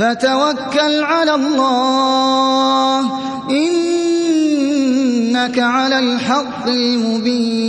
فتوكل على الله إنك على الحق المبين.